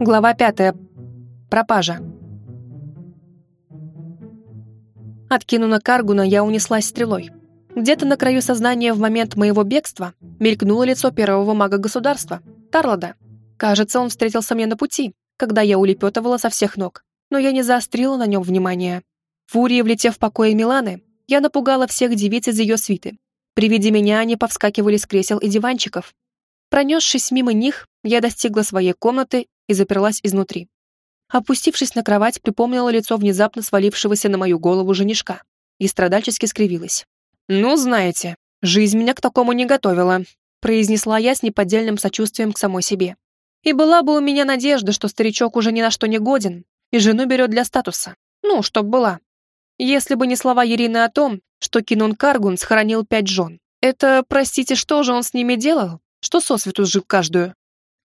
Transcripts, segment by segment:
Глава пятая. Пропажа. Откинув Каргуна, я унеслась стрелой. Где-то на краю сознания в момент моего бегства мелькнуло лицо первого мага государства, Тарлода. Кажется, он встретился мне на пути, когда я улепетывала со всех ног, но я не заострила на нем внимание. Фурия, влетев в покое Миланы, я напугала всех девиц из ее свиты. При виде меня они повскакивали с кресел и диванчиков. Пронесшись мимо них, я достигла своей комнаты и заперлась изнутри. Опустившись на кровать, припомнила лицо внезапно свалившегося на мою голову женишка и страдальчески скривилась. «Ну, знаете, жизнь меня к такому не готовила», произнесла я с неподдельным сочувствием к самой себе. И была бы у меня надежда, что старичок уже ни на что не годен, и жену берет для статуса. Ну, чтоб была. Если бы не слова Ирины о том, что Кинун Каргун схоронил пять жен. Это, простите, что же он с ними делал? Что сосвету сжиг каждую?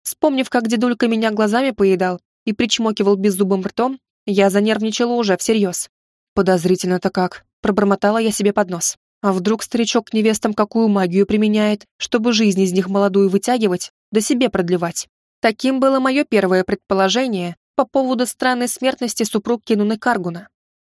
Вспомнив, как дедулька меня глазами поедал и причмокивал беззубым ртом, я занервничала уже всерьез. Подозрительно-то как, пробормотала я себе под нос. А вдруг старичок невестам какую магию применяет, чтобы жизнь из них молодую вытягивать, да себе продлевать? Таким было мое первое предположение по поводу странной смертности супруг Кинуны Каргуна.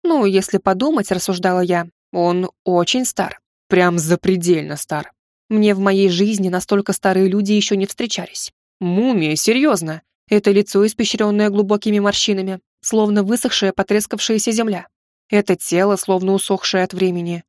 Ну, если подумать, рассуждала я, он очень стар. Прям запредельно стар. Мне в моей жизни настолько старые люди еще не встречались. Мумия, серьезно. Это лицо, испещренное глубокими морщинами, словно высохшая, потрескавшаяся земля. Это тело, словно усохшее от времени.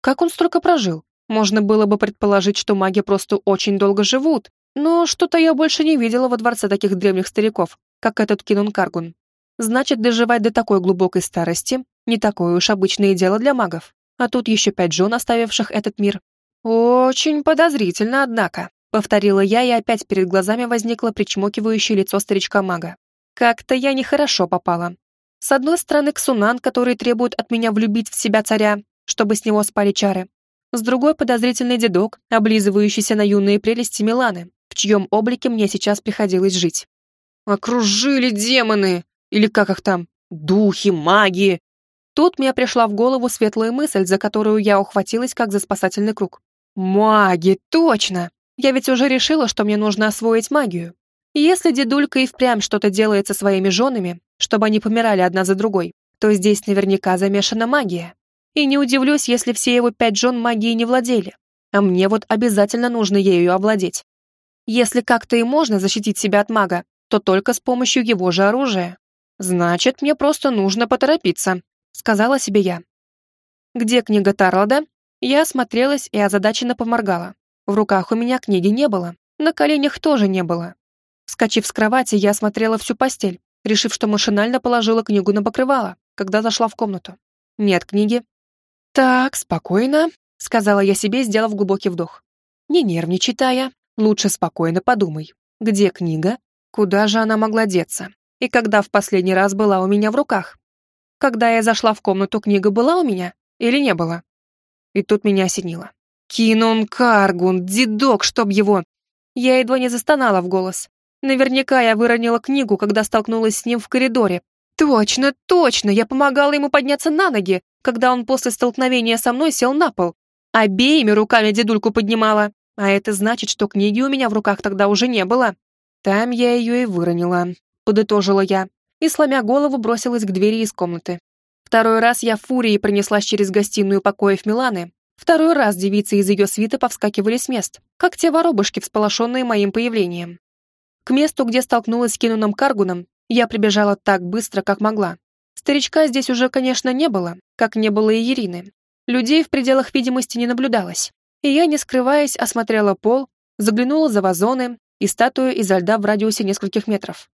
Как он столько прожил? Можно было бы предположить, что маги просто очень долго живут, но что-то я больше не видела во дворце таких древних стариков, как этот Кинун Каргун. Значит, доживать до такой глубокой старости не такое уж обычное дело для магов. А тут еще пять жен, оставивших этот мир. Очень подозрительно, однако повторила я, и опять перед глазами возникло причмокивающее лицо старичка-мага. Как-то я нехорошо попала. С одной стороны, Ксунан, который требует от меня влюбить в себя царя, чтобы с него спали чары. С другой, подозрительный дедок, облизывающийся на юные прелести Миланы, в чьем облике мне сейчас приходилось жить. «Окружили демоны! Или как их там? Духи, маги!» Тут мне пришла в голову светлая мысль, за которую я ухватилась, как за спасательный круг. «Маги, точно! Я ведь уже решила, что мне нужно освоить магию. если дедулька и впрямь что-то делает со своими женами, чтобы они помирали одна за другой, то здесь наверняка замешана магия. И не удивлюсь, если все его пять жен магией не владели. А мне вот обязательно нужно ею овладеть. Если как-то и можно защитить себя от мага, то только с помощью его же оружия. Значит, мне просто нужно поторопиться, сказала себе я. Где книга Тарлода? Я осмотрелась и озадаченно поморгала. В руках у меня книги не было, на коленях тоже не было. Вскочив с кровати, я осмотрела всю постель, решив, что машинально положила книгу на покрывало, когда зашла в комнату. Нет книги. «Так, спокойно», — сказала я себе, сделав глубокий вдох. «Не нервничай, Тая. Лучше спокойно подумай. Где книга? Куда же она могла деться? И когда в последний раз была у меня в руках? Когда я зашла в комнату, книга была у меня или не было?» И тут меня осенило. Кинун Каргун, дедок, чтоб его! Я едва не застонала в голос. Наверняка я выронила книгу, когда столкнулась с ним в коридоре. Точно, точно, я помогала ему подняться на ноги, когда он после столкновения со мной сел на пол. Обеими руками дедульку поднимала. А это значит, что книги у меня в руках тогда уже не было. Там я ее и выронила, подытожила я, и, сломя голову, бросилась к двери из комнаты. Второй раз я фурией пронеслась через гостиную покоев Миланы, Второй раз девицы из ее свита повскакивали с мест, как те воробушки, всполошенные моим появлением. К месту, где столкнулась с Кинуном Каргуном, я прибежала так быстро, как могла. Старичка здесь уже, конечно, не было, как не было и Ирины. Людей в пределах видимости не наблюдалось. И я, не скрываясь, осмотрела пол, заглянула за вазоны и статую изо льда в радиусе нескольких метров.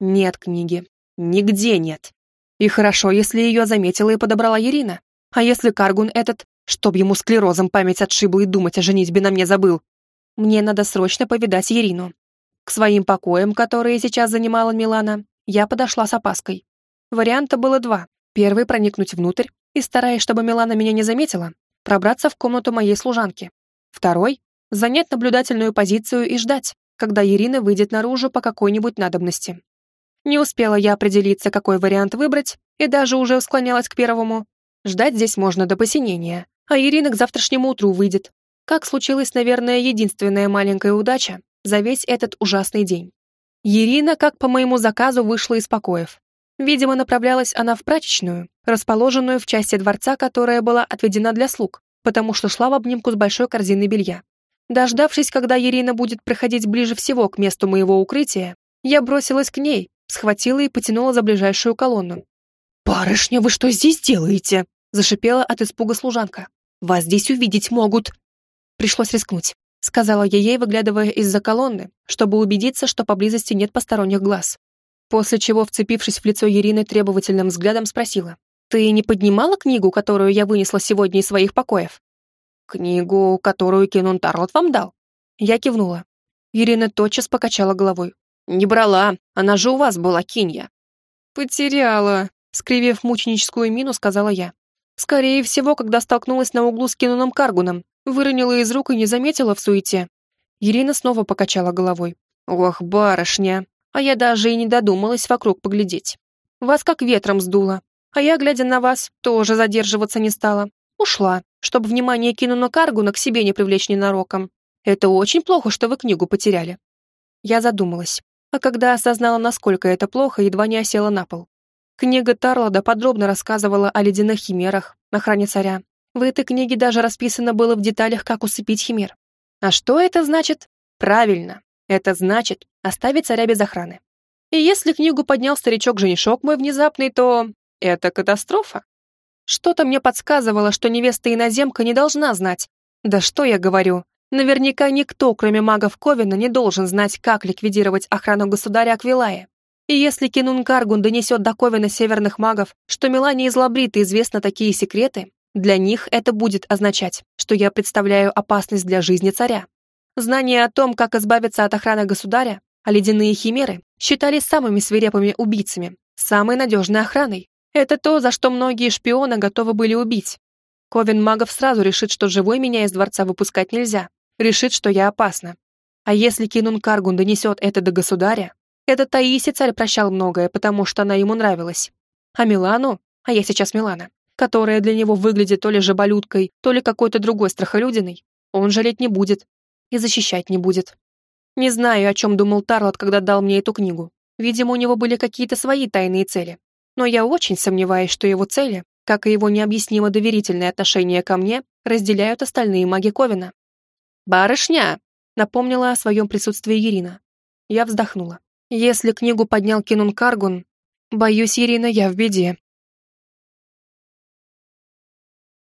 Нет книги. Нигде нет. И хорошо, если ее заметила и подобрала Ирина. А если Каргун этот Чтоб ему склерозом память отшибла и думать о женитьбе на мне забыл. Мне надо срочно повидать Ирину. К своим покоям, которые сейчас занимала Милана, я подошла с опаской. Варианта было два. Первый — проникнуть внутрь и, стараясь, чтобы Милана меня не заметила, пробраться в комнату моей служанки. Второй — занять наблюдательную позицию и ждать, когда Ирина выйдет наружу по какой-нибудь надобности. Не успела я определиться, какой вариант выбрать, и даже уже склонялась к первому. Ждать здесь можно до посинения, а Ирина к завтрашнему утру выйдет. Как случилась, наверное, единственная маленькая удача за весь этот ужасный день. Ирина, как по моему заказу, вышла из покоев. Видимо, направлялась она в прачечную, расположенную в части дворца, которая была отведена для слуг, потому что шла в обнимку с большой корзиной белья. Дождавшись, когда Ирина будет проходить ближе всего к месту моего укрытия, я бросилась к ней, схватила и потянула за ближайшую колонну. «Барышня, вы что здесь делаете?» зашипела от испуга служанка. «Вас здесь увидеть могут!» Пришлось рискнуть, сказала я ей, выглядывая из-за колонны, чтобы убедиться, что поблизости нет посторонних глаз. После чего, вцепившись в лицо Ирины требовательным взглядом, спросила. «Ты не поднимала книгу, которую я вынесла сегодня из своих покоев?» «Книгу, которую Кинун Тарлот вам дал?» Я кивнула. Ирина тотчас покачала головой. «Не брала, она же у вас была, Кинья». «Потеряла», — скривив мученическую мину, сказала я. «Скорее всего, когда столкнулась на углу с Кинуном Каргуном, выронила из рук и не заметила в суете». Ирина снова покачала головой. «Ох, барышня, а я даже и не додумалась вокруг поглядеть. Вас как ветром сдуло, а я, глядя на вас, тоже задерживаться не стала. Ушла, чтобы внимание Кинуна Каргуна к себе не привлечь ненароком. Это очень плохо, что вы книгу потеряли». Я задумалась, а когда осознала, насколько это плохо, едва не осела на пол. Книга Тарлода подробно рассказывала о ледяных химерах, охране царя. В этой книге даже расписано было в деталях, как усыпить химер. А что это значит? Правильно, это значит оставить царя без охраны. И если книгу поднял старичок-женишок мой внезапный, то это катастрофа. Что-то мне подсказывало, что невеста иноземка не должна знать. Да что я говорю, Наверняка никто, кроме магов Ковина, не должен знать, как ликвидировать охрану государя Аквилая. И если Кинун Каргун донесет до Ковина северных магов, что Мелании из Лабрита известны такие секреты, для них это будет означать, что я представляю опасность для жизни царя. Знание о том, как избавиться от охраны государя, а ледяные химеры считались самыми свирепыми убийцами, самой надежной охраной. Это то, за что многие шпионы готовы были убить. Ковен магов сразу решит, что живой меня из дворца выпускать нельзя, решит, что я опасна. А если Кинун Каргун донесет это до государя, этот Таиси царь прощал многое, потому что она ему нравилась. А Милану, а я сейчас Милана, которая для него выглядит то ли жаболюткой, то ли какой-то другой страхолюдиной, он жалеть не будет и защищать не будет. Не знаю, о чем думал Тарлот, когда дал мне эту книгу. Видимо, у него были какие-то свои тайные цели. Но я очень сомневаюсь, что его цели, как и его необъяснимо доверительное отношение ко мне, разделяют остальные маги Ковина. «Барышня!» — напомнила о своем присутствии Ирина. Я вздохнула. Если книгу поднял Кинун Каргун, боюсь, Ирина, я в беде.